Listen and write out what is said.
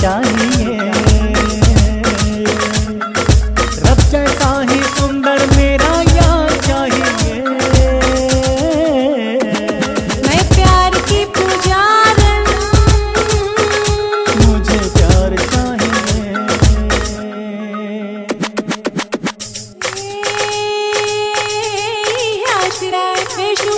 चाहिए रब जैसा ही सुंदर मेरा यार चाहिए। मैं प्यार की पुजारन मुझे प्यार चाहिए। आशरा पेशू